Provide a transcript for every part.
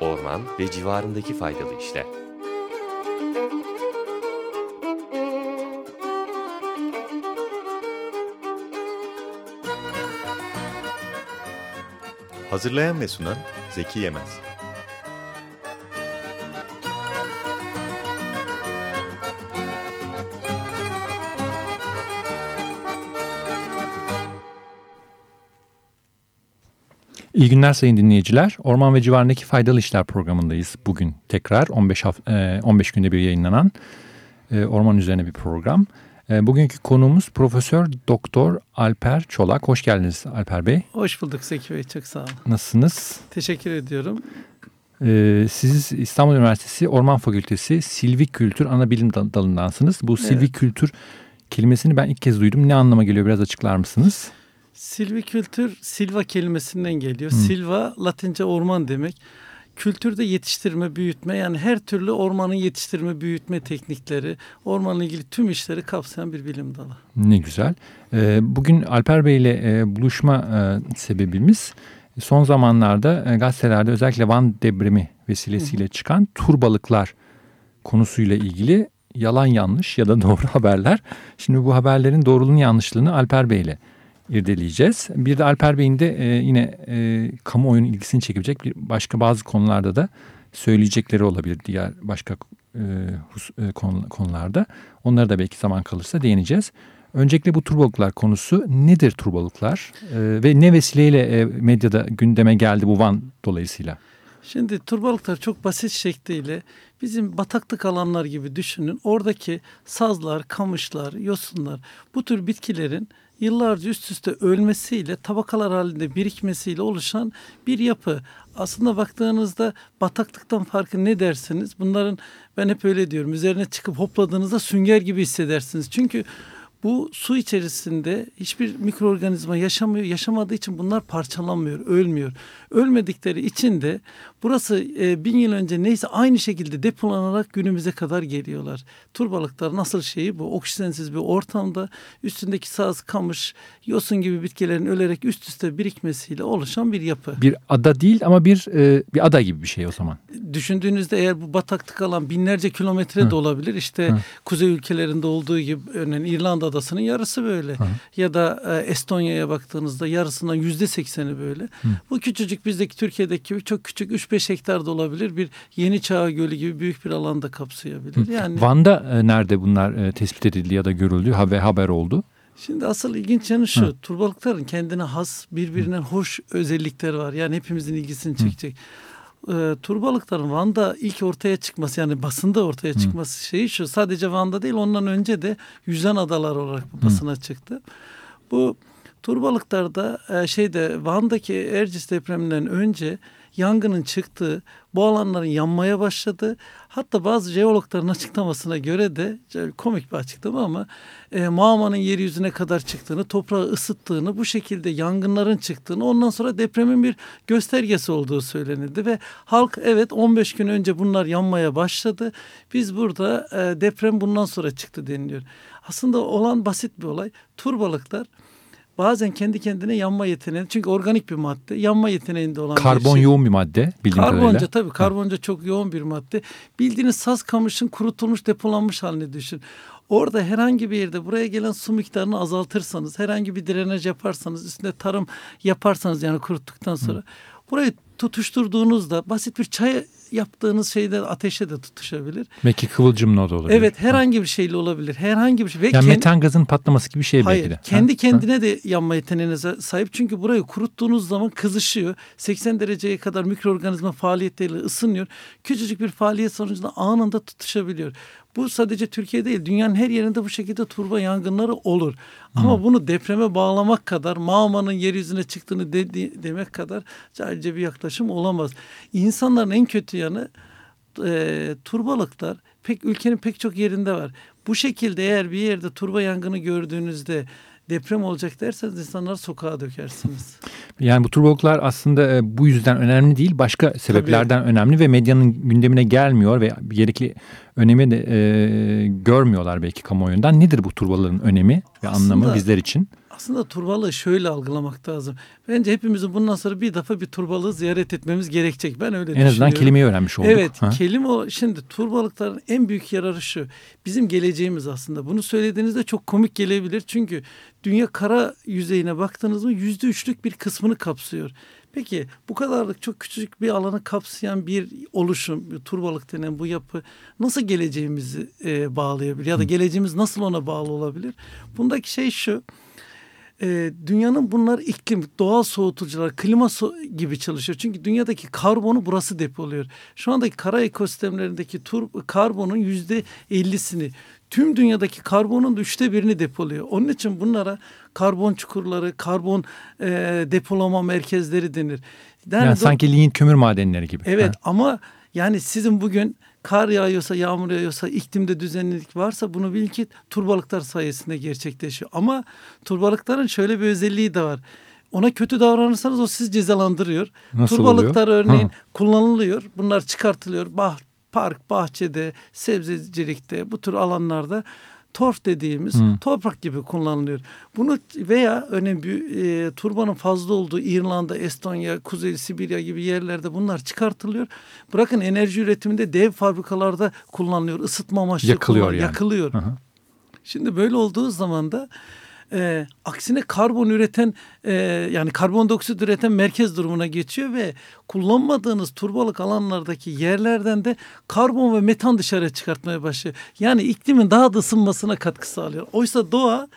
Orman ve civarındaki faydalı işler. Hazırlayan ve sunan Zeki Yemez. İyi günler sayın dinleyiciler. Orman ve civarındaki faydalı işler programındayız. Bugün tekrar 15 15 günde bir yayınlanan e, orman üzerine bir program. E, bugünkü konuğumuz Profesör Doktor Alper Çolak. Hoş geldiniz Alper Bey. Hoş bulduk Zeki Bey. Çok sağ olun. Nasılsınız? Teşekkür ediyorum. E, siz İstanbul Üniversitesi Orman Fakültesi Silvikültür Anabilim Dalındansınız. Bu evet. silvikültür kelimesini ben ilk kez duydum. Ne anlama geliyor biraz açıklar mısınız? Silvikültür silva kelimesinden geliyor. Hmm. Silva Latince orman demek. Kültürde yetiştirme, büyütme yani her türlü ormanın yetiştirme, büyütme teknikleri, ormanla ilgili tüm işleri kapsayan bir bilim dalı. Ne güzel. Ee, bugün Alper Bey ile e, buluşma e, sebebimiz son zamanlarda e, gazetelerde özellikle Van depremi vesilesiyle çıkan turbalıklar konusuyla ilgili yalan yanlış ya da doğru haberler. Şimdi bu haberlerin doğruluğunu yanlışlığını Alper Bey ile irdeleyeceğiz. Bir de Alper Bey'in de e, yine e, kamuoyunun ilgisini çekebilecek bir başka bazı konularda da söyleyecekleri olabilir diğer başka e, hus, e, konularda. Onları da belki zaman kalırsa değineceğiz. Öncelikle bu turbalıklar konusu nedir turbalıklar e, ve ne vesileyle e, medyada gündeme geldi bu Van dolayısıyla? Şimdi turbalıklar çok basit şekliyle bizim bataklık alanlar gibi düşünün. Oradaki sazlar, kamışlar, yosunlar bu tür bitkilerin yıllarca üst üste ölmesiyle tabakalar halinde birikmesiyle oluşan bir yapı. Aslında baktığınızda bataklıktan farkı ne dersiniz? Bunların ben hep öyle diyorum. Üzerine çıkıp hopladığınızda sünger gibi hissedersiniz. Çünkü bu su içerisinde hiçbir mikroorganizma yaşamıyor. Yaşamadığı için bunlar parçalanmıyor, ölmüyor. Ölmedikleri için de burası e, bin yıl önce neyse aynı şekilde depolanarak günümüze kadar geliyorlar. Turbalıklar nasıl şeyi bu oksijensiz bir ortamda üstündeki saz, kamış, yosun gibi bitkilerin ölerek üst üste birikmesiyle oluşan bir yapı. Bir ada değil ama bir e, bir ada gibi bir şey o zaman. Düşündüğünüzde eğer bu bataklık alan binlerce kilometre de olabilir. İşte Hı. kuzey ülkelerinde olduğu gibi örneğin İrlanda adasının yarısı böyle. Hı. Ya da e, Estonya'ya baktığınızda yarısından yüzde sekseni böyle. Hı. Bu küçücük bizdeki Türkiye'deki gibi çok küçük 3-5 hektar da olabilir. Bir yeni çağ gölü gibi büyük bir alanda kapsayabilir. Yani Van'da e, nerede bunlar e, tespit edildi ya da görüldü haber haber oldu? Şimdi asıl ilginç yanı şu. Hı. Turbalıkların kendine has birbirinden hoş özellikleri var. Yani hepimizin ilgisini çekecek. Hı e, turbalıkların Van'da ilk ortaya çıkması yani basında ortaya çıkması Hı. şeyi şu sadece Van'da değil ondan önce de yüzen adalar olarak basına Hı. çıktı. Bu turbalıklarda e, şeyde Van'daki Ercis depreminden önce yangının çıktığı, bu alanların yanmaya başladı. Hatta bazı jeologların açıklamasına göre de komik bir açıklama ama e, mağmanın yeryüzüne kadar çıktığını, toprağı ısıttığını, bu şekilde yangınların çıktığını, ondan sonra depremin bir göstergesi olduğu söylenildi ve halk evet 15 gün önce bunlar yanmaya başladı. Biz burada e, deprem bundan sonra çıktı deniliyor. Aslında olan basit bir olay. Turbalıklar bazen kendi kendine yanma yeteneği çünkü organik bir madde yanma yeteneğinde olan karbon bir şey. yoğun bir madde bildiğim karbonca kadarıyla. tabii karbonca ha. çok yoğun bir madde bildiğiniz saz kamışın kurutulmuş depolanmış halini düşün Orada herhangi bir yerde buraya gelen su miktarını azaltırsanız, herhangi bir drenaj yaparsanız, üstünde tarım yaparsanız yani kuruttuktan sonra Hı. Burayı tutuşturduğunuzda basit bir çay yaptığınız şeyde ateşe de tutuşabilir. Belki kıvılcımla da olabilir. Evet herhangi bir şeyle olabilir. Herhangi bir şey. Ve yani kend... metan gazın patlaması gibi bir şey Hayır, belki de. Kendi ha? kendine ha? de yanma yeteneğine sahip. Çünkü burayı kuruttuğunuz zaman kızışıyor. 80 dereceye kadar mikroorganizma faaliyetleriyle ısınıyor. Küçücük bir faaliyet sonucunda anında tutuşabiliyor. Bu sadece Türkiye değil dünyanın her yerinde bu şekilde turba yangınları olur. Ama hmm. bunu depreme bağlamak kadar mağmanın yeryüzüne çıktığını de, de, demek kadar cahilce bir yaklaşım olamaz. İnsanların en kötü yanı e, turbalıklar pek ülkenin pek çok yerinde var. Bu şekilde eğer bir yerde turba yangını gördüğünüzde deprem olacak derseniz insanları sokağa dökersiniz. Yani bu turboluklar aslında e, bu yüzden önemli değil. Başka sebeplerden Tabii. önemli ve medyanın gündemine gelmiyor ve gerekli önemi de e, görmüyorlar belki kamuoyundan. Nedir bu turbaların önemi ve aslında, anlamı bizler için? Aslında turbalığı şöyle algılamak lazım. Bence hepimizin bundan sonra bir defa bir turbalığı ziyaret etmemiz gerekecek. Ben öyle En düşünüyorum. azından kelimeyi öğrenmiş olduk. Evet, Ha. kelime o. Şimdi turbalıkların en büyük yararı şu. Bizim geleceğimiz aslında. Bunu söylediğinizde çok komik gelebilir. Çünkü dünya kara yüzeyine baktığınız mı yüzde üçlük bir kısmını kapsıyor. Peki bu kadarlık çok küçük bir alanı kapsayan bir oluşum, bir turbalık denen bu yapı nasıl geleceğimizi e, bağlayabilir? Ya da geleceğimiz nasıl ona bağlı olabilir? Bundaki şey şu. E, dünyanın bunlar iklim, doğal soğutucular, klima so- gibi çalışıyor. Çünkü dünyadaki karbonu burası depoluyor. Şu andaki kara ekosistemlerindeki tur karbonun yüzde ellisini, tüm dünyadaki karbonun da üçte birini depoluyor. Onun için bunlara karbon çukurları, karbon e, depolama merkezleri denir. Yani, do- sanki liğin kömür madenleri gibi. Evet Ha. ama yani sizin bugün kar yağıyorsa, yağmur yağıyorsa, iklimde düzenlilik varsa bunu bilin ki turbalıklar sayesinde gerçekleşiyor. Ama turbalıkların şöyle bir özelliği de var. Ona kötü davranırsanız o sizi cezalandırıyor. Nasıl turbalıklar oluyor? örneğin Ha. kullanılıyor. Bunlar çıkartılıyor. Bah, park, bahçede, sebzecilikte bu tür alanlarda torf dediğimiz Hı. toprak gibi kullanılıyor. Bunu veya bir, e, turbanın fazla olduğu İrlanda, Estonya, Kuzey Sibirya gibi yerlerde bunlar çıkartılıyor. Bırakın enerji üretiminde dev fabrikalarda kullanılıyor. Isıtma amaçlı Yakılıyor kullan- yani. Yakılıyor. Hı hı. Şimdi böyle olduğu zaman da e, aksine karbon üreten e, yani karbondioksit üreten merkez durumuna geçiyor ve kullanmadığınız turbalık alanlardaki yerlerden de karbon ve metan dışarı çıkartmaya başlıyor. Yani iklimin daha da ısınmasına katkı sağlıyor. Oysa doğa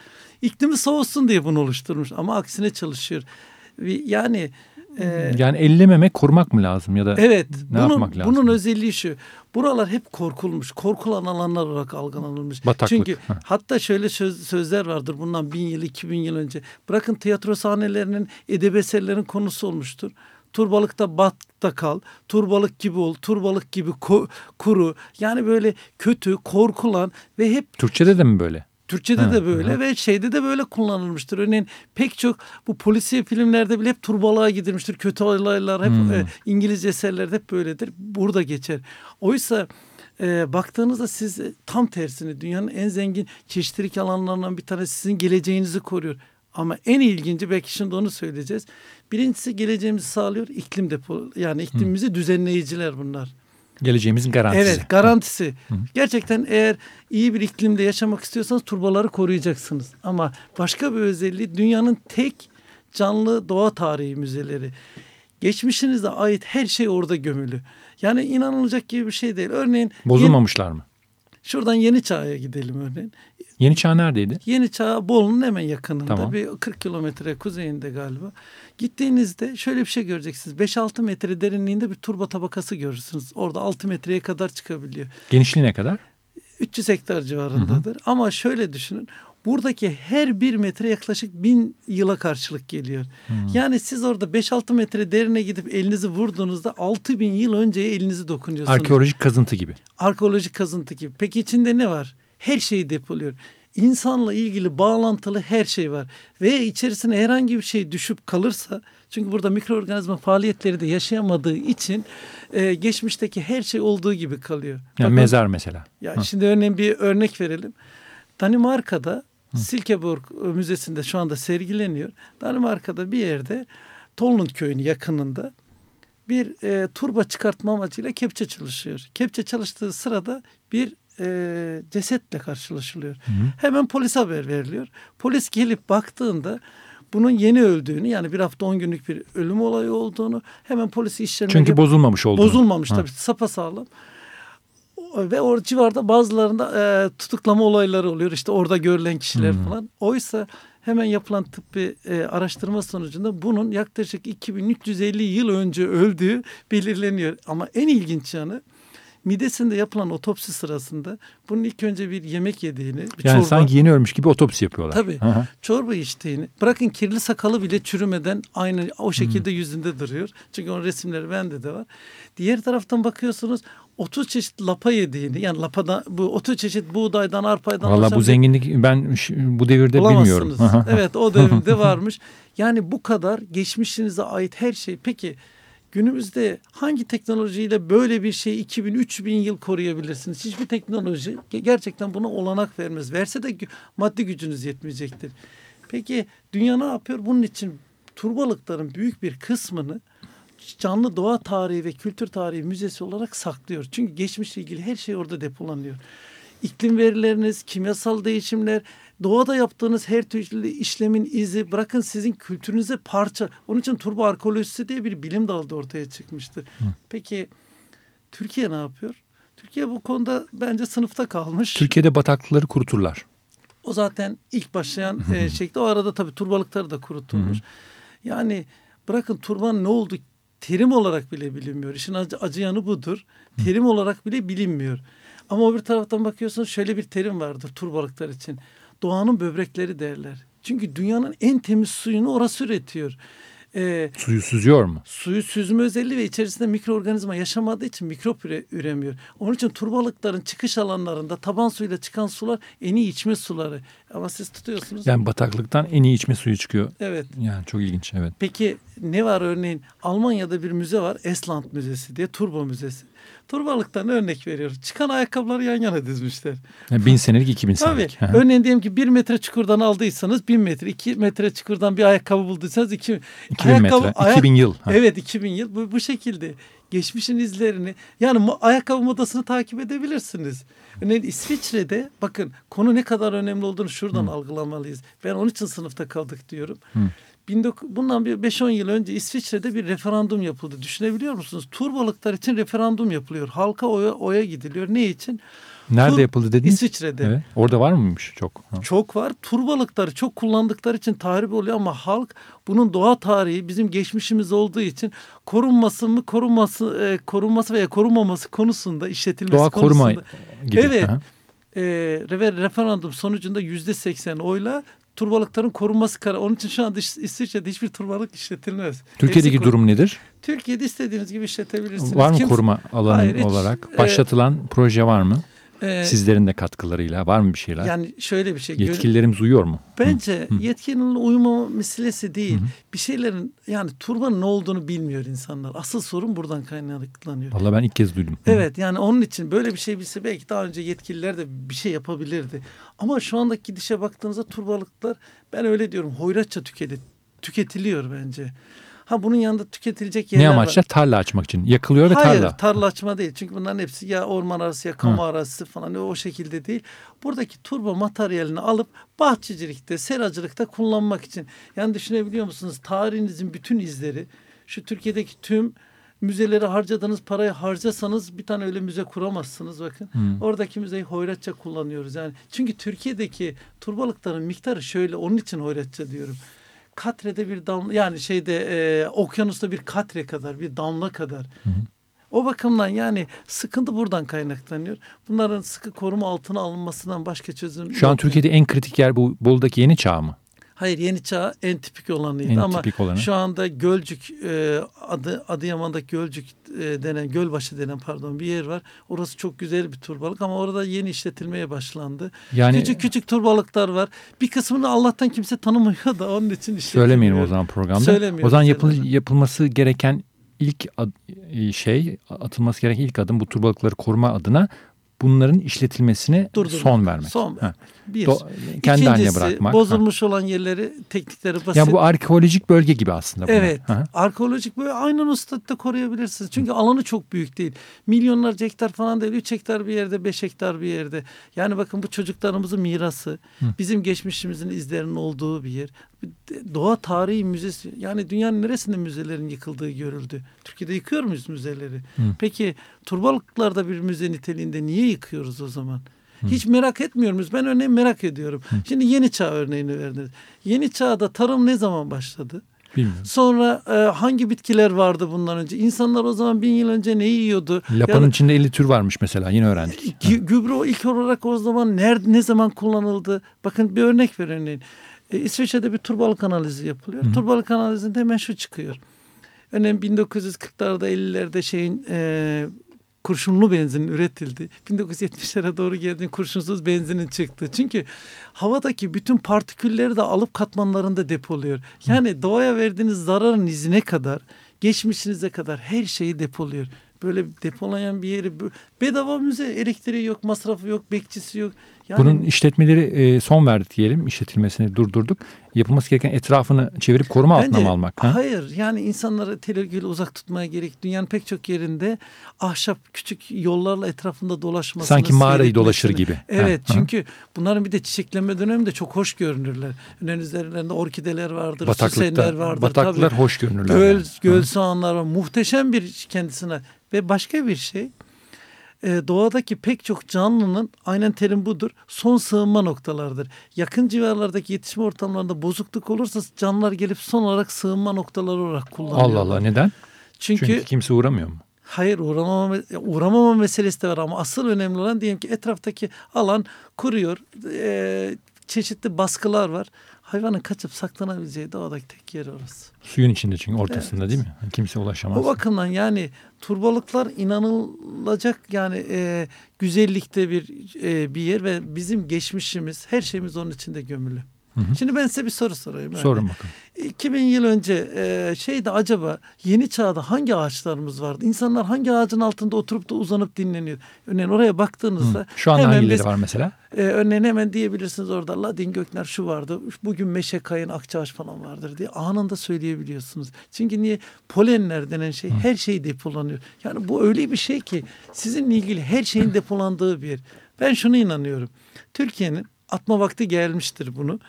iklimi soğutsun diye bunu oluşturmuş ama aksine çalışıyor. Yani e, Yani ellememek korumak mı lazım ya da Evet. ne bunun, yapmak lazım? Bunun özelliği şu. Buralar hep korkulmuş. Korkulan alanlar olarak algılanılmış. Bataklık. Çünkü Heh. hatta şöyle söz, sözler vardır bundan bin yıl, iki bin yıl önce. Bırakın tiyatro sahnelerinin, edebi eserlerin konusu olmuştur. Turbalıkta bat da kal, turbalık gibi ol, turbalık gibi ko- kuru. Yani böyle kötü, korkulan ve hep Türkçe'de de mi böyle? Türkçe'de Ha, de böyle hı. ve şeyde de böyle kullanılmıştır. Örneğin pek çok bu polisiye filmlerde bile hep turbalığa gidilmiştir. Kötü olaylar hep Hmm. e, İngiliz eserlerde hep böyledir. Burada geçer. Oysa e, baktığınızda siz e, tam tersini dünyanın en zengin çeşitlilik alanlarından bir tanesi sizin geleceğinizi koruyor. Ama en ilginci belki şimdi onu söyleyeceğiz. Birincisi geleceğimizi sağlıyor iklim depo yani iklimimizi düzenleyiciler bunlar. Geleceğimizin garantisi. Evet garantisi. Gerçekten eğer iyi bir iklimde yaşamak istiyorsanız turbaları koruyacaksınız. Ama başka bir özelliği dünyanın tek canlı doğa tarihi müzeleri. Geçmişinize ait her şey orada gömülü. Yani inanılacak gibi bir şey değil. Örneğin Bozulmamışlar mı? Şuradan Yeni Çağ'a gidelim örneğin. Yeni Çağ neredeydi? Yeni Çağ Bolu'nun hemen yakınında Tamam. bir 40 kilometre kuzeyinde galiba. Gittiğinizde şöyle bir şey göreceksiniz. 5-6 metre derinliğinde bir turba tabakası görürsünüz. Orada 6 metreye kadar çıkabiliyor. Genişliği ne kadar? 300 hektar civarındadır. Ama şöyle düşünün. Buradaki her bir metre yaklaşık bin yıla karşılık geliyor. Yani siz orada 5-6 metre derine gidip elinizi vurduğunuzda 6 bin yıl önceye elinizi dokunuyorsunuz. Arkeolojik kazıntı gibi. Arkeolojik kazıntı gibi. Peki içinde ne var? Her şeyi depoluyor. İnsanla ilgili bağlantılı her şey var. Ve içerisine herhangi bir şey düşüp kalırsa çünkü burada mikroorganizma faaliyetleri de yaşayamadığı için e, geçmişteki her şey olduğu gibi kalıyor. Yani Bakın- mezar mesela. ya Ha. şimdi örneğin bir örnek verelim. Danimarka'da Silkeborg Müzesi'nde şu anda sergileniyor. Danimarka'da bir yerde Tolund köyünün yakınında bir e, turba çıkartma amacıyla kepçe çalışıyor. Kepçe çalıştığı sırada bir e, cesetle karşılaşılıyor. Hemen polise haber veriliyor. Polis gelip baktığında bunun yeni öldüğünü yani bir hafta on günlük bir ölüm olayı olduğunu hemen polisi işlemine Çünkü bozulmamış oldu. Bozulmamış Ha. tabii sapasağlam. Ve o civarda bazılarında e, tutuklama olayları oluyor. İşte orada görülen kişiler Hmm. falan. Oysa hemen yapılan tıbbi e, araştırma sonucunda bunun yaklaşık 2350 yıl önce öldüğü belirleniyor. Ama en ilginç yanı midesinde yapılan otopsi sırasında bunun ilk önce bir yemek yediğini, bir Yani çorba, sanki yeni ölmüş gibi otopsi yapıyorlar. Tabii. Hı. çorba içtiğini, bırakın kirli sakalı bile çürümeden aynı o şekilde yüzünde duruyor. Çünkü onun resimleri bende de var. Diğer taraftan bakıyorsunuz 30 çeşit lapa yediğini yani lapada bu 30 çeşit buğdaydan arpaydan Valla bu zenginlik ben bu devirde bilmiyorum. evet o dönemde varmış. Yani bu kadar geçmişinize ait her şey. Peki günümüzde hangi teknolojiyle böyle bir şey 2000-3000 yıl koruyabilirsiniz? Hiçbir teknoloji ge- gerçekten buna olanak vermez. Verse de maddi gücünüz yetmeyecektir. Peki dünya ne yapıyor? Bunun için turbalıkların büyük bir kısmını canlı doğa tarihi ve kültür tarihi müzesi olarak saklıyor. Çünkü geçmişle ilgili her şey orada depolanıyor. İklim verileriniz, kimyasal değişimler, doğada yaptığınız her türlü işlemin izi bırakın sizin kültürünüze parça. Onun için turbo arkeolojisi diye bir bilim dalı ortaya çıkmıştır. Hı. Peki Türkiye ne yapıyor? Türkiye bu konuda bence sınıfta kalmış. Türkiye'de bataklıkları kuruturlar. O zaten ilk başlayan e, şekli. O arada tabii turbalıkları da kurutulmuş. Yani bırakın turban ne oldu terim olarak bile bilinmiyor. İşin acı, acı yanı budur. Terim olarak bile bilinmiyor. Ama o bir taraftan bakıyorsunuz şöyle bir terim vardır turbalıklar için. Doğanın böbrekleri derler. Çünkü dünyanın en temiz suyunu orası üretiyor. Ee, Suyu süzüyor mu? Suyu süzme özelliği ve içerisinde mikroorganizma yaşamadığı için mikrop üre, üremiyor. Onun için turbalıkların çıkış alanlarında taban suyuyla çıkan sular en iyi içme suları. Ama siz tutuyorsunuz. Yani bataklıktan en iyi içme suyu çıkıyor. Evet. Yani çok ilginç evet. Peki ne var örneğin Almanya'da bir müze var Esland Müzesi diye Turbo Müzesi. Turbalıktan örnek veriyor. Çıkan ayakkabıları yan yana dizmişler. Yani bin senelik iki bin senelik. Tabii. Örneğin diyelim ki bir metre çukurdan aldıysanız bin metre. iki metre çukurdan bir ayakkabı bulduysanız iki, iki bin metre. Ayak, iki bin yıl. Ha. Evet iki bin yıl. Bu, bu şekilde. Geçmişin izlerini yani ayakkabı modasını takip edebilirsiniz. Örneğin İsviçre'de bakın konu ne kadar önemli olduğunu şuradan Hı. algılamalıyız. Ben onun için sınıfta kaldık diyorum. Hı bundan bir 5-10 yıl önce İsviçre'de bir referandum yapıldı. Düşünebiliyor musunuz? Tur balıklar için referandum yapılıyor. Halka oya, oya gidiliyor. Ne için? Nerede Tur, yapıldı dediniz? İsviçre'de. Evet. Orada var mıymış çok? Ha. Çok var. Tur balıkları çok kullandıkları için tahrip oluyor ama halk bunun doğa tarihi bizim geçmişimiz olduğu için korunması mı korunması e, korunması veya korunmaması konusunda işletilmesi doğa konusunda. koruma gibi. Evet. E, referandum sonucunda yüzde seksen oyla turbalıkların korunması kararı. Onun için şu anda İsviçre'de hiçbir turbalık işletilmez. Türkiye'deki Hepsi durum nedir? Türkiye'de istediğiniz gibi işletebilirsiniz. Var mı Kim... koruma alanı Hayır, olarak? Hiç, Başlatılan e, proje var mı? Ee, Sizlerin de katkılarıyla var mı bir şeyler? Yani şöyle bir şey. Yetkililerimiz uyuyor mu? Bence Hı. yetkinin uyuma meselesi değil. Hı. Bir şeylerin yani turbanın ne olduğunu bilmiyor insanlar. Asıl sorun buradan kaynaklanıyor. Valla ben ilk kez duydum. Evet yani onun için böyle bir şey bilse belki daha önce yetkililer de bir şey yapabilirdi. Ama şu andaki gidişe baktığınızda turbalıklar ben öyle diyorum hoyratça tüketiliyor bence. Ha bunun yanında tüketilecek yerler Ne amaçla? Var. Tarla açmak için. Yakılıyor ve Hayır, tarla. tarla açma değil. Çünkü bunların hepsi ya orman arası ya kamu Hı. arası falan o şekilde değil. Buradaki turbo materyalini alıp bahçecilikte, seracılıkta kullanmak için. Yani düşünebiliyor musunuz? Tarihinizin bütün izleri şu Türkiye'deki tüm müzeleri harcadığınız parayı harcasanız bir tane öyle müze kuramazsınız bakın. Hmm. Oradaki müzeyi hoyratça kullanıyoruz yani. Çünkü Türkiye'deki turbalıkların miktarı şöyle onun için hoyratça diyorum katrede bir damla yani şeyde e, okyanusta bir katre kadar bir damla kadar. Hı hı. O bakımdan yani sıkıntı buradan kaynaklanıyor. Bunların sıkı koruma altına alınmasından başka çözüm Şu an Türkiye'de en kritik yer bu Bolu'daki yeni çağ mı? Hayır yeni çağ en tipik olanıydı en ama tipik olanı. şu anda Gölcük e, adı Adıyaman'daki Gölcük e, denen Gölbaşı denen pardon bir yer var. Orası çok güzel bir turbalık ama orada yeni işletilmeye başlandı. Yani küçük küçük turbalıklar var. Bir kısmını Allah'tan kimse tanımıyor da onun için Söylemeyelim o zaman programda. O zaman yapıl, yapılması gereken ilk ad, e, şey atılması gereken ilk adım bu turbalıkları koruma adına bunların işletilmesine Durdurmak, son vermek. Son vermek. Bir. Do, kendi İkincisi, haline bırakmak. bozulmuş ha. olan yerleri, teknikleri basit. Yani bu arkeolojik bölge gibi aslında. Bunlar. Evet. Hı. Arkeolojik böyle aynen o statüde koruyabilirsiniz. Çünkü alanı çok büyük değil. Milyonlarca hektar falan değil. Üç hektar bir yerde, beş hektar bir yerde. Yani bakın bu çocuklarımızın mirası. Hı. Bizim geçmişimizin izlerinin olduğu bir yer. Doğa Tarihi Müzesi. Yani dünyanın neresinde müzelerin yıkıldığı görüldü. Türkiye'de yıkıyor muyuz müzeleri? Hı. Peki Turbalıklar'da bir müze niteliğinde niye yıkıyoruz o zaman? Hı. Hiç merak etmiyor muyuz? Ben örneğin merak ediyorum. Hı. Şimdi yeni çağ örneğini verdiniz. Yeni çağda tarım ne zaman başladı? Bilmiyorum. Sonra e, hangi bitkiler vardı bundan önce? İnsanlar o zaman bin yıl önce ne yiyordu? Lapanın yani, içinde 50 tür varmış mesela yine öğrendik. Gü, gübre ilk olarak o zaman nerede ne zaman kullanıldı? Bakın bir örnek ver örneğin. E, İsviçre'de bir turbalık analizi yapılıyor. Hı. Turbalık analizinde hemen şu çıkıyor. Örneğin 1940'larda 50'lerde şeyin e, kurşunlu benzin üretildi. 1970'lere doğru geldiğinde kurşunsuz benzinin çıktı. Çünkü havadaki bütün partikülleri de alıp katmanlarında depoluyor. Yani doğaya verdiğiniz zararın izine kadar, geçmişinize kadar her şeyi depoluyor. Böyle depolayan bir yeri bedava müze elektriği yok, masrafı yok, bekçisi yok. Yani, Bunun işletmeleri e, son verdi diyelim. işletilmesini durdurduk. Yapılması gereken etrafını çevirip koruma altına mı almak? Ha? Hayır yani insanları televizyon uzak tutmaya gerek. Dünyanın pek çok yerinde ahşap küçük yollarla etrafında dolaşması. Sanki mağarayı dolaşır gibi. Evet Ha, çünkü bunların bir de çiçeklenme döneminde çok hoş görünürler. Önün üzerlerinde orkideler vardır, süsenler vardır. bataklıklar Tabii. hoş görünürler. Göl, yani. göl soğanlar var. Muhteşem bir kendisine. Ve başka bir şey e, doğadaki pek çok canlının aynen terim budur. Son sığınma noktalardır. Yakın civarlardaki yetişme ortamlarında bozukluk olursa canlılar gelip son olarak sığınma noktaları olarak kullanıyorlar. Allah Allah neden? Çünkü, Çünkü kimse uğramıyor mu? hayır uğramama, uğramama meselesi de var ama asıl önemli olan diyelim ki etraftaki alan kuruyor. E, çeşitli baskılar var. Hayvanın kaçıp saklanabileceği doğadaki tek yer orası. Suyun içinde çünkü ortasında değil mi? Kimse ulaşamaz. O bakımdan yani turbalıklar inanılacak yani e, güzellikte bir e, bir yer ve bizim geçmişimiz her şeyimiz onun içinde gömülü. Hı hı. Şimdi ben size bir soru sorayım. Yani. Sorun bakalım. 2000 yıl önce e, şeyde acaba yeni çağda hangi ağaçlarımız vardı? İnsanlar hangi ağacın altında oturup da uzanıp dinleniyor? Örneğin oraya baktığınızda Hı. Şu hemen hangileri biz- var mesela? e, örneğin hemen diyebilirsiniz orada Ladin Gökner şu vardı. Bugün Meşe Kayın Akçaağaç falan vardır diye anında söyleyebiliyorsunuz. Çünkü niye? Polenler denen şey her şey depolanıyor. Yani bu öyle bir şey ki sizinle ilgili her şeyin depolandığı bir yer. Ben şunu inanıyorum. Türkiye'nin atma vakti gelmiştir bunu.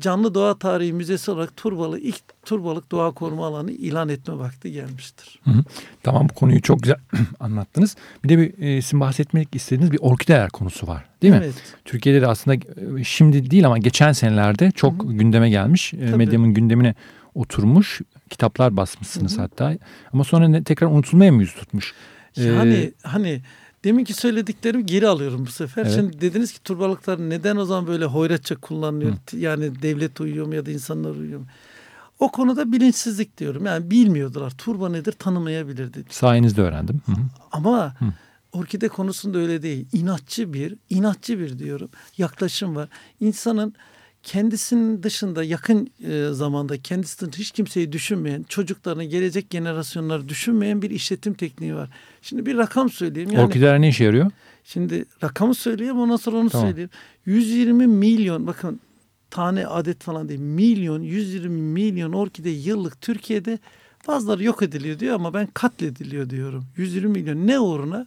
Canlı Doğa Tarihi Müzesi olarak Turbalı ilk Turbalık Doğa Koruma Alanı ilan etme vakti gelmiştir. Hı hı. Tamam bu konuyu çok güzel anlattınız. Bir de bir e, sizin bahsetmek istediğiniz bir orkideler konusu var değil mi? Evet. Türkiye'de de aslında e, şimdi değil ama geçen senelerde çok gündeme gelmiş. E, Tabii. Medyanın gündemine oturmuş. Kitaplar basmışsınız Hı hı. hatta. Ama sonra ne, tekrar unutulmaya mı yüz tutmuş? Ee, Yani hani deminki söylediklerimi geri alıyorum bu sefer. Evet. Şimdi dediniz ki turbalıklar neden o zaman böyle hoyratça kullanılıyor? Yani devlet uyuyor mu ya da insanlar uyuyor mu? O konuda bilinçsizlik diyorum. Yani bilmiyordular. Turba nedir tanımayabilirdi. sayenizde öğrendim. Hı hı. Ama orkide konusunda öyle değil. İnatçı bir, inatçı bir diyorum. Yaklaşım var. İnsanın kendisinin dışında yakın e, zamanda kendisi dışında hiç kimseyi düşünmeyen, çocuklarını, gelecek generasyonları düşünmeyen bir işletim tekniği var. Şimdi bir rakam söyleyeyim. Yani Orkideler ne işe yarıyor? Şimdi rakamı söyleyeyim ondan sonra onu Tamam. söyleyeyim. 120 milyon bakın tane adet falan değil. Milyon 120 milyon orkide yıllık Türkiye'de bazıları yok ediliyor diyor ama ben katlediliyor diyorum. 120 milyon ne uğruna?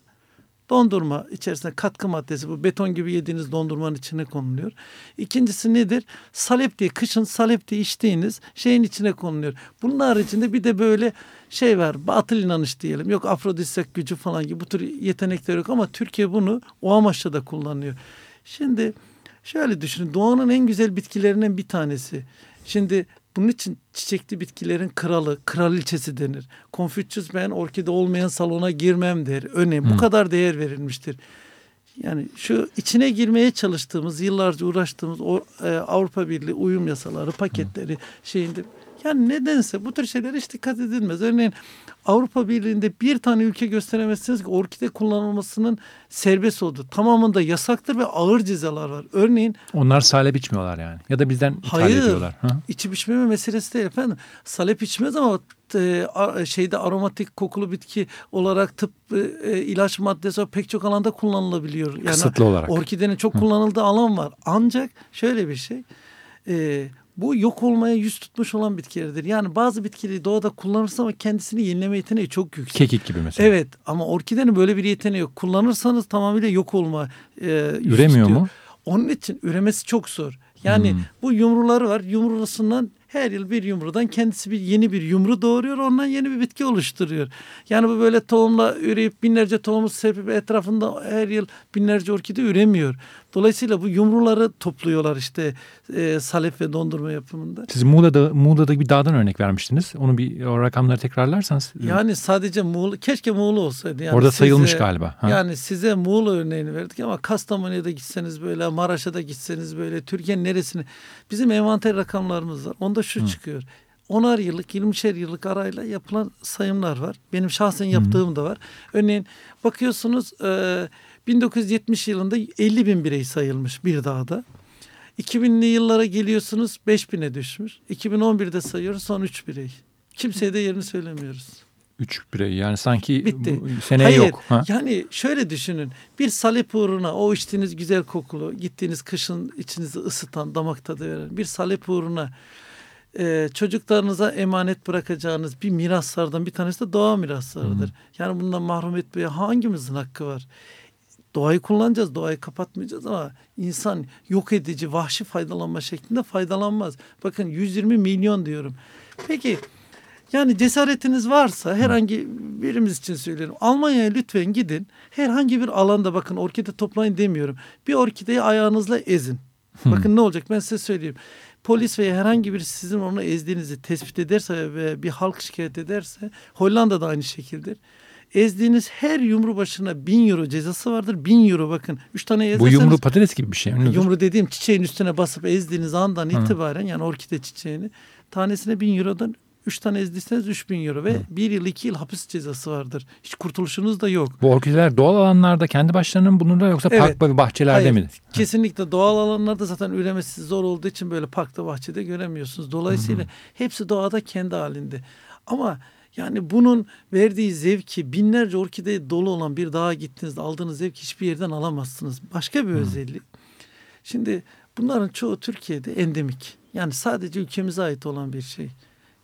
Dondurma içerisinde katkı maddesi bu beton gibi yediğiniz dondurmanın içine konuluyor. İkincisi nedir? Salep diye kışın salep diye içtiğiniz şeyin içine konuluyor. Bunun haricinde bir de böyle şey var batıl inanış diyelim. Yok afrodisyak gücü falan gibi bu tür yetenekler yok ama Türkiye bunu o amaçla da kullanıyor. Şimdi şöyle düşünün doğanın en güzel bitkilerinden bir tanesi. Şimdi bunun için çiçekli bitkilerin kralı, kraliçesi denir. Konfüçyüs ben orkide olmayan salona girmem der. Önem bu kadar değer verilmiştir. Yani şu içine girmeye çalıştığımız, yıllarca uğraştığımız o e, Avrupa Birliği uyum yasaları, paketleri şeyinde yani nedense bu tür şeylere hiç dikkat edilmez. Örneğin Avrupa Birliği'nde bir tane ülke gösteremezsiniz ki orkide kullanılmasının serbest olduğu. Tamamında yasaktır ve ağır cezalar var. Örneğin Onlar salep içmiyorlar yani. Ya da bizden ithal Hayır. ediyorlar. Hı. içip içmeme meselesi değil efendim. Salep içmez ama e, şeyde aromatik kokulu bitki olarak tıp e, e, ilaç maddesi pek çok alanda kullanılabiliyor. Yani Kısıtlı olarak. Orkidenin çok kullanıldığı alan var. Ancak şöyle bir şey. e, bu yok olmaya yüz tutmuş olan bitkilerdir. Yani bazı bitkileri doğada kullanırsa ama kendisini yenileme yeteneği çok yüksek. Kekik gibi mesela. Evet ama orkidenin böyle bir yeteneği yok. Kullanırsanız tamamıyla yok olma e, Üremiyor tutuyor. mu? Onun için üremesi çok zor. Yani Hmm. bu yumruları var. Yumrusundan her yıl bir yumrudan kendisi bir yeni bir yumru doğuruyor. Ondan yeni bir bitki oluşturuyor. Yani bu böyle tohumla üreyip binlerce tohumu serpip etrafında her yıl binlerce orkide üremiyor. Dolayısıyla bu yumruları topluyorlar işte e, salep ve dondurma yapımında. Siz Muğla'da, Muğla'da bir dağdan örnek vermiştiniz. Onu bir o rakamları tekrarlarsanız. Yani sadece Muğla, keşke Muğla olsaydı. Yani Orada size- sayılmış galiba. Ha. Yani size Muğla örneğini verdik ama Kastamonu'ya da gitseniz böyle, Maraş'a da gitseniz böyle, Türkiye'nin neresini. Bizim envanter rakamlarımız var. Onda şu çıkıyor. 10'ar yıllık, 20'şer yıllık arayla yapılan sayımlar var. Benim şahsen yaptığım da var. Örneğin bakıyorsunuz e, 1970 yılında 50 bin birey sayılmış bir dağda. 2000'li yıllara geliyorsunuz 5000'e düşmüş. 2011'de sayıyoruz son 3 birey. Kimseye de yerini söylemiyoruz. üç birey yani sanki Bitti. bu seneye Hayır, yok. Ha? yani şöyle düşünün. Bir salep uğruna o içtiğiniz güzel kokulu, gittiğiniz kışın içinizi ısıtan, damak tadı veren bir salep uğruna e, çocuklarınıza emanet bırakacağınız bir miraslardan bir tanesi de doğa miraslarıdır. Yani bundan mahrum etmeye hangimizin hakkı var? Doğayı kullanacağız, doğayı kapatmayacağız ama insan yok edici, vahşi faydalanma şeklinde faydalanmaz. Bakın 120 milyon diyorum. Peki yani cesaretiniz varsa herhangi birimiz için söylüyorum. Almanya'ya lütfen gidin. Herhangi bir alanda bakın orkide toplayın demiyorum. Bir orkideyi ayağınızla ezin. Bakın ne olacak ben size söyleyeyim. Polis veya herhangi biri sizin onu ezdiğinizi tespit ederse ve bir halk şikayet ederse Hollanda'da aynı şekildir. Ezdiğiniz her yumru başına bin euro cezası vardır. Bin euro bakın. Üç tane Bu ezerseniz. yumru patates gibi bir şey. mi? Nedir? Yumru dediğim çiçeğin üstüne basıp ezdiğiniz andan itibaren yani orkide çiçeğini tanesine bin eurodan üç tane ezdiyseniz üç bin euro ve bir yıl iki yıl hapis cezası vardır. Hiç kurtuluşunuz da yok. Bu orkideler doğal alanlarda kendi başlarına mı bulunurlar yoksa Evet. park ve bahçelerde Hayır, mi? Kesinlikle doğal alanlarda zaten üremesi zor olduğu için böyle parkta bahçede göremiyorsunuz. Dolayısıyla hepsi doğada kendi halinde. Ama yani bunun verdiği zevki binlerce orkide dolu olan bir dağa gittiğinizde aldığınız zevki hiçbir yerden alamazsınız. Başka bir özelliği. Şimdi bunların çoğu Türkiye'de endemik. Yani sadece ülkemize ait olan bir şey.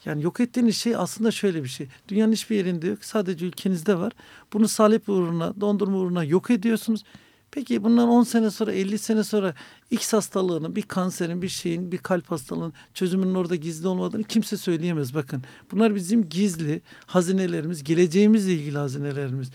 Yani yok ettiğiniz şey aslında şöyle bir şey. Dünyanın hiçbir yerinde yok. Sadece ülkenizde var. Bunu salep uğruna, dondurma uğruna yok ediyorsunuz. Peki bundan 10 sene sonra, 50 sene sonra X hastalığının, bir kanserin, bir şeyin, bir kalp hastalığının çözümünün orada gizli olmadığını kimse söyleyemez. Bakın bunlar bizim gizli hazinelerimiz, geleceğimizle ilgili hazinelerimiz.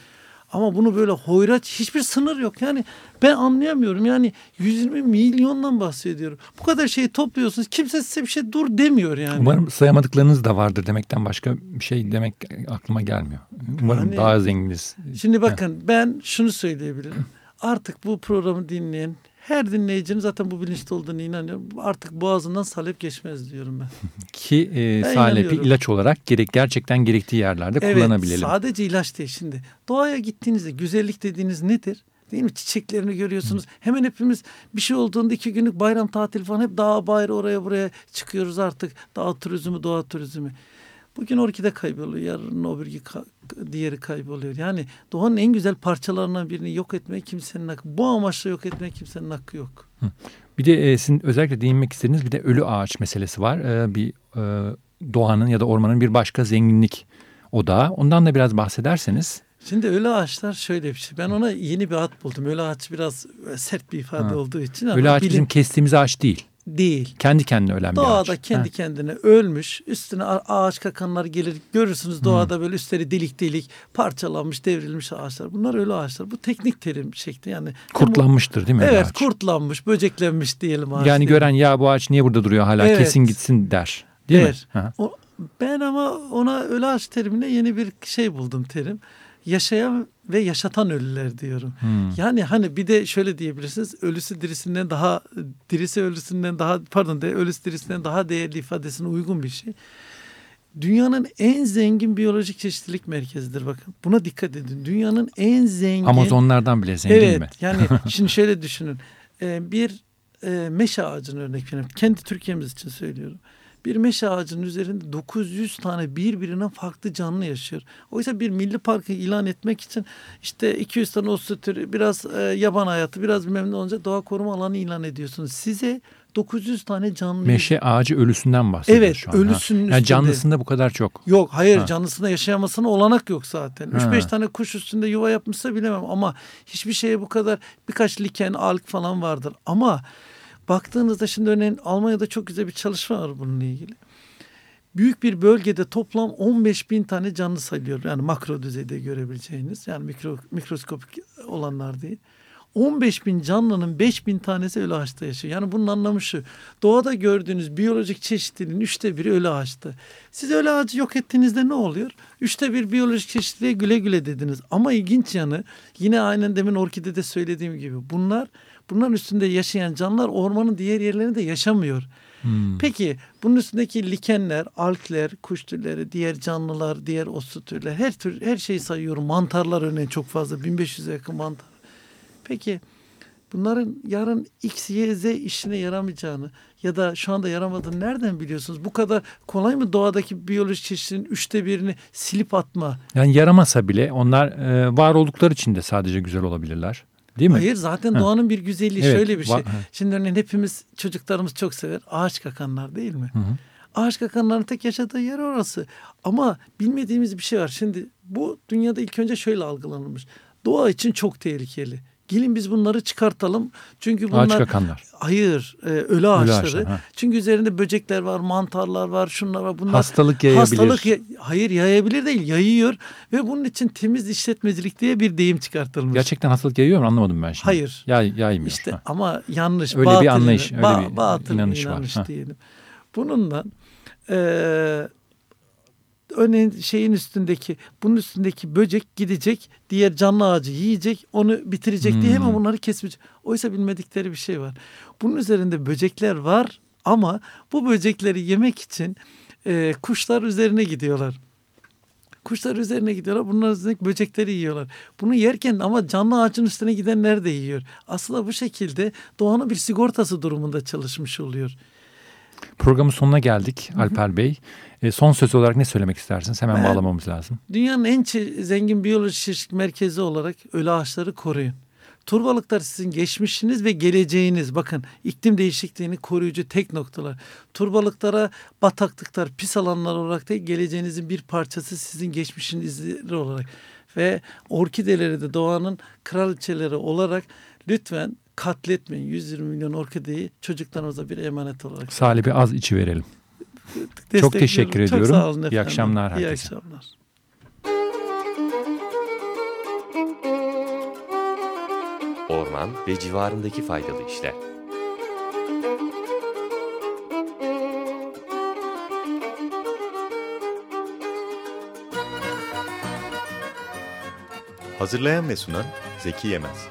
Ama bunu böyle hoyraç hiçbir sınır yok. Yani ben anlayamıyorum. Yani 120 milyondan bahsediyorum. Bu kadar şeyi topluyorsunuz. Kimse size bir şey dur demiyor yani. Umarım sayamadıklarınız da vardır demekten başka bir şey demek aklıma gelmiyor. Umarım Yani- daha zenginiz. Şimdi bakın ben şunu söyleyebilirim. Artık bu programı dinleyen her dinleyicinin zaten bu bilinçli olduğunu inanıyorum. Artık boğazından salep geçmez diyorum ben. Ki e, Ben salepi ilaç olarak gerek gerçekten gerektiği yerlerde kullanabilelim. sadece ilaç değil şimdi. Doğaya gittiğinizde güzellik dediğiniz nedir? Değil mi? Çiçeklerini görüyorsunuz. Hemen hepimiz bir şey olduğunda iki günlük bayram tatili falan hep dağ bayrağı oraya buraya çıkıyoruz artık. Dağ turizmi, doğa turizmi. Bugün orkide kayboluyor. Yarın o bir diğeri kayboluyor. Yani doğanın en güzel parçalarından birini yok etmeye kimsenin hakkı. Bu amaçla yok etmeye kimsenin hakkı yok. Bir de e, sizin özellikle değinmek istediğiniz bir de ölü ağaç meselesi var. E, bir e, doğanın ya da ormanın bir başka zenginlik odağı. Ondan da biraz bahsederseniz. Şimdi ölü ağaçlar şöyle bir şey. Ben ona yeni bir ad buldum. Ölü ağaç biraz sert bir ifade Ha. olduğu için. ama Ölü ağaç bilim bizim kestiğimiz ağaç değil. Değil. Kendi kendine ölen bir ağaç. Doğada kendi Ha. kendine ölmüş. Üstüne ağaç kakanlar gelir. Görürsünüz doğada böyle üstleri delik delik parçalanmış, devrilmiş ağaçlar. Bunlar ölü ağaçlar. Bu teknik terim şekli yani. Kurtlanmıştır değil mi Evet, ağaç? kurtlanmış, böceklenmiş diyelim ağaç. Yani diyelim. gören ya bu ağaç niye burada duruyor hala Evet. kesin gitsin der. Değil Der. mi? Ha. O, ben ama ona ölü ağaç terimine yeni bir şey buldum terim. Yaşayan ve yaşatan ölüler diyorum. Hmm. Yani hani bir de şöyle diyebilirsiniz. Ölüsü dirisinden daha dirisi ölüsünden daha pardon de ölüsü dirisinden daha değerli ifadesine uygun bir şey. Dünyanın en zengin biyolojik çeşitlilik merkezidir bakın. Buna dikkat edin. Dünyanın en zengin Amazonlardan bile zengin evet, mi? yani şimdi şöyle düşünün. Ee, bir e, meşe ağacını örnek vereyim. Kendi Türkiye'miz için söylüyorum. Bir meşe ağacının üzerinde 900 tane birbirinden farklı canlı yaşıyor. Oysa bir milli parkı ilan etmek için işte 200 tane oslu türü, biraz e, yaban hayatı, biraz bilmem ne olunca doğa koruma alanı ilan ediyorsunuz. Size 900 tane canlı Meşe ağacı ölüsünden bahsediyoruz Evet, şu an. ha. ölüsünün Yani üstünde. canlısında bu kadar çok. Yok hayır Ha. canlısında yaşayamasına olanak yok zaten. Ha. 3-5 tane kuş üstünde yuva yapmışsa bilemem ama hiçbir şeye bu kadar birkaç liken, alg falan vardır. Ama baktığınızda şimdi örneğin Almanya'da çok güzel bir çalışma var bununla ilgili. Büyük bir bölgede toplam 15 bin tane canlı sayılıyor. Yani makro düzeyde görebileceğiniz yani mikro, mikroskopik olanlar değil. 15 bin canlının 5 bin tanesi ölü ağaçta yaşıyor. Yani bunun anlamı şu. Doğada gördüğünüz biyolojik çeşitliliğin üçte biri ölü ağaçta. Siz ölü ağacı yok ettiğinizde ne oluyor? Üçte bir biyolojik çeşitliliğe güle güle dediniz. Ama ilginç yanı yine aynen demin orkidede söylediğim gibi bunlar bunların üstünde yaşayan canlılar ormanın diğer yerlerinde yaşamıyor. Hmm. Peki bunun üstündeki likenler, alkler, kuş türleri, diğer canlılar, diğer oslu türler her tür her şeyi sayıyorum. Mantarlar örneğin çok fazla 1500'e yakın mantar. Peki Bunların yarın X, Y, Z işine yaramayacağını ya da şu anda yaramadığını nereden biliyorsunuz? Bu kadar kolay mı doğadaki biyolojik çeşitin üçte birini silip atma? Yani yaramasa bile onlar e, var oldukları için de sadece güzel olabilirler. Değil mi? Hayır zaten Ha. doğanın bir güzelliği Evet, şöyle bir şey. ha. Şimdi örneğin hepimiz çocuklarımız çok sever. Ağaç kakanlar değil mi? Hı hı. Ağaç kakanların tek yaşadığı yer orası. Ama bilmediğimiz bir şey var. Şimdi bu dünyada ilk önce şöyle algılanılmış. Doğa için çok tehlikeli. Gelin biz bunları çıkartalım. Çünkü bunlar Ağaç kakanlar. hayır e, ölü ağaçları. ağaçlar, ha. Çünkü üzerinde böcekler var, mantarlar var, şunlar var. Bunlar Hastalık yayabilir. Hastalık ya- hayır yayabilir değil, yayıyor ve bunun için temiz işletmecilik diye bir deyim çıkartılmış. Gerçekten hastalık yayıyor mu anlamadım ben şimdi. Hayır. Yay, yaymıyor. İşte Ha. ama yanlış. Öyle bir batıl anlayış, inan- öyle bir batıl inanış var. inanış Ha. diyelim. Bununla eee örneğin şeyin üstündeki bunun üstündeki böcek gidecek diğer canlı ağacı yiyecek onu bitirecek diye Hmm. hemen bunları kesmiş. Oysa bilmedikleri bir şey var. Bunun üzerinde böcekler var ama bu böcekleri yemek için eee, kuşlar üzerine gidiyorlar. Kuşlar üzerine gidiyorlar. Bunlar üzerindeki böcekleri yiyorlar. Bunu yerken ama canlı ağacın üstüne gidenler de yiyor. Aslında bu şekilde doğanın bir sigortası durumunda çalışmış oluyor. Programın sonuna geldik Alper Bey. E, son söz olarak ne söylemek istersiniz? Hemen Ben- bağlamamız lazım. Dünyanın en zengin biyoloji çeşitlilik merkezi olarak ölü ağaçları koruyun. Turbalıklar sizin geçmişiniz ve geleceğiniz. Bakın iklim değişikliğini koruyucu tek noktalar. Turbalıklara bataklıklar, pis alanlar olarak değil geleceğinizin bir parçası sizin geçmişinizleri olarak. Ve orkideleri de doğanın kraliçeleri olarak lütfen katletmeyin. 120 milyon orkideyi çocuklarınıza bir emanet olarak. Salih bir az içi verelim. destekliyorum. teşekkür Çok ediyorum. sağ olun İyi efendim. akşamlar İyi herkese. akşamlar. Orman ve civarındaki faydalı işler. Hazırlayan ve sunan Zeki Yemez.